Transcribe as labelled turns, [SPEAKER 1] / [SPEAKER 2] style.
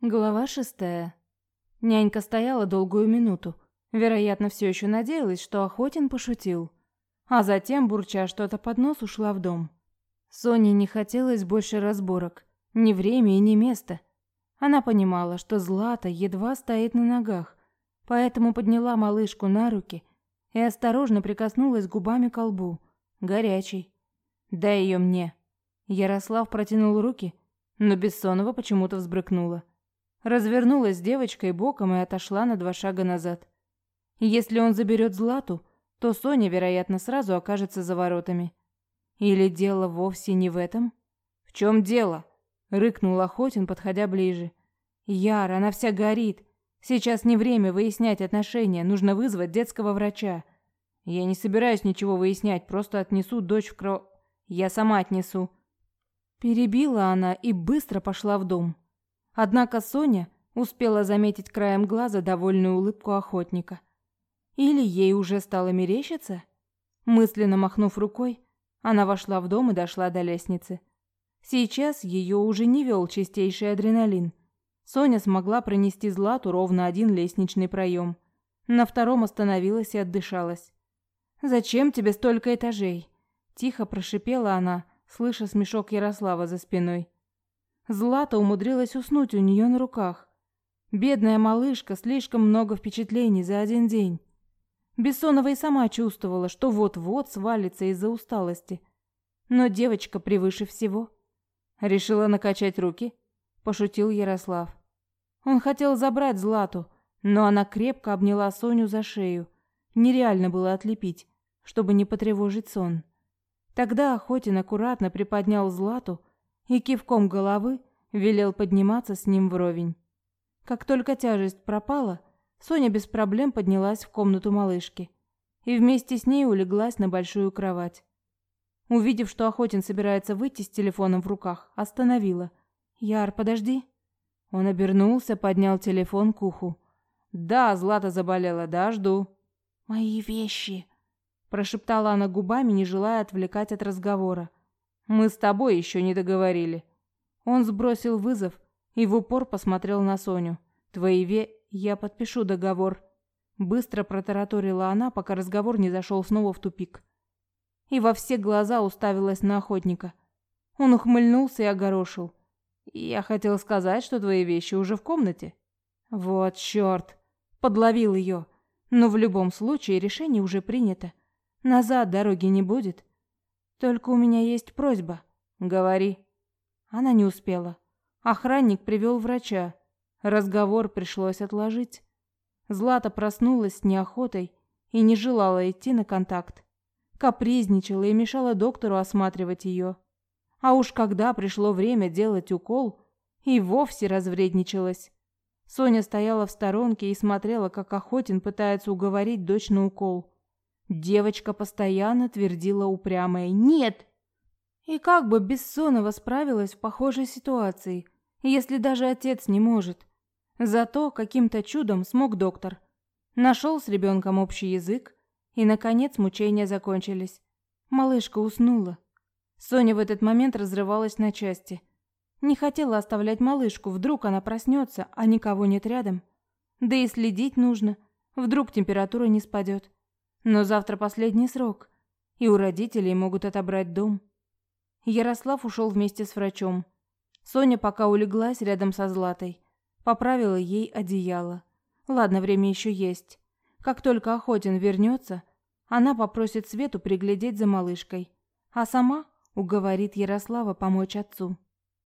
[SPEAKER 1] Глава шестая. Нянька стояла долгую минуту. Вероятно, все еще надеялась, что Охотин пошутил. А затем, бурча что-то под нос, ушла в дом. Соне не хотелось больше разборок. Ни время и ни место. Она понимала, что Злата едва стоит на ногах, поэтому подняла малышку на руки и осторожно прикоснулась губами к лбу. Горячий. «Дай ее мне». Ярослав протянул руки, но Бессонова почему-то взбрыкнула. Развернулась девочкой боком и отошла на два шага назад. Если он заберет Злату, то Соня, вероятно, сразу окажется за воротами. Или дело вовсе не в этом? В чем дело? рыкнул Охотин, подходя ближе. Яр, она вся горит. Сейчас не время выяснять отношения, нужно вызвать детского врача. Я не собираюсь ничего выяснять, просто отнесу дочь в кро... Я сама отнесу. Перебила она и быстро пошла в дом. Однако Соня успела заметить краем глаза довольную улыбку охотника. Или ей уже стало мерещиться? Мысленно махнув рукой, она вошла в дом и дошла до лестницы. Сейчас ее уже не вел чистейший адреналин. Соня смогла пронести Злату ровно один лестничный проем. На втором остановилась и отдышалась. «Зачем тебе столько этажей?» Тихо прошипела она, слыша смешок Ярослава за спиной. Злата умудрилась уснуть у нее на руках. Бедная малышка, слишком много впечатлений за один день. Бессонова и сама чувствовала, что вот-вот свалится из-за усталости. Но девочка превыше всего. Решила накачать руки, пошутил Ярослав. Он хотел забрать Злату, но она крепко обняла Соню за шею. Нереально было отлепить, чтобы не потревожить сон. Тогда Охотин аккуратно приподнял Злату и кивком головы велел подниматься с ним вровень. Как только тяжесть пропала, Соня без проблем поднялась в комнату малышки и вместе с ней улеглась на большую кровать. Увидев, что Охотин собирается выйти с телефоном в руках, остановила. «Яр, подожди». Он обернулся, поднял телефон к уху. «Да, Злата заболела, да, жду». «Мои вещи», – прошептала она губами, не желая отвлекать от разговора. Мы с тобой еще не договорили. Он сбросил вызов и в упор посмотрел на Соню. Твои ве... Я подпишу договор. Быстро протараторила она, пока разговор не зашел снова в тупик. И во все глаза уставилась на охотника. Он ухмыльнулся и огорошил. Я хотел сказать, что твои вещи уже в комнате. Вот чёрт. Подловил ее. Но в любом случае решение уже принято. Назад дороги не будет. Только у меня есть просьба. Говори. Она не успела. Охранник привел врача. Разговор пришлось отложить. Злата проснулась с неохотой и не желала идти на контакт. Капризничала и мешала доктору осматривать ее. А уж когда пришло время делать укол, и вовсе развредничалась. Соня стояла в сторонке и смотрела, как Охотин пытается уговорить дочь на укол. Девочка постоянно твердила упрямая «нет». И как бы Бессонова справилась в похожей ситуации, если даже отец не может. Зато каким-то чудом смог доктор. Нашел с ребенком общий язык, и, наконец, мучения закончились. Малышка уснула. Соня в этот момент разрывалась на части. Не хотела оставлять малышку, вдруг она проснется, а никого нет рядом. Да и следить нужно, вдруг температура не спадет. Но завтра последний срок, и у родителей могут отобрать дом. Ярослав ушел вместе с врачом. Соня пока улеглась рядом со Златой, поправила ей одеяло. Ладно, время еще есть. Как только Охотин вернется, она попросит Свету приглядеть за малышкой, а сама уговорит Ярослава помочь отцу.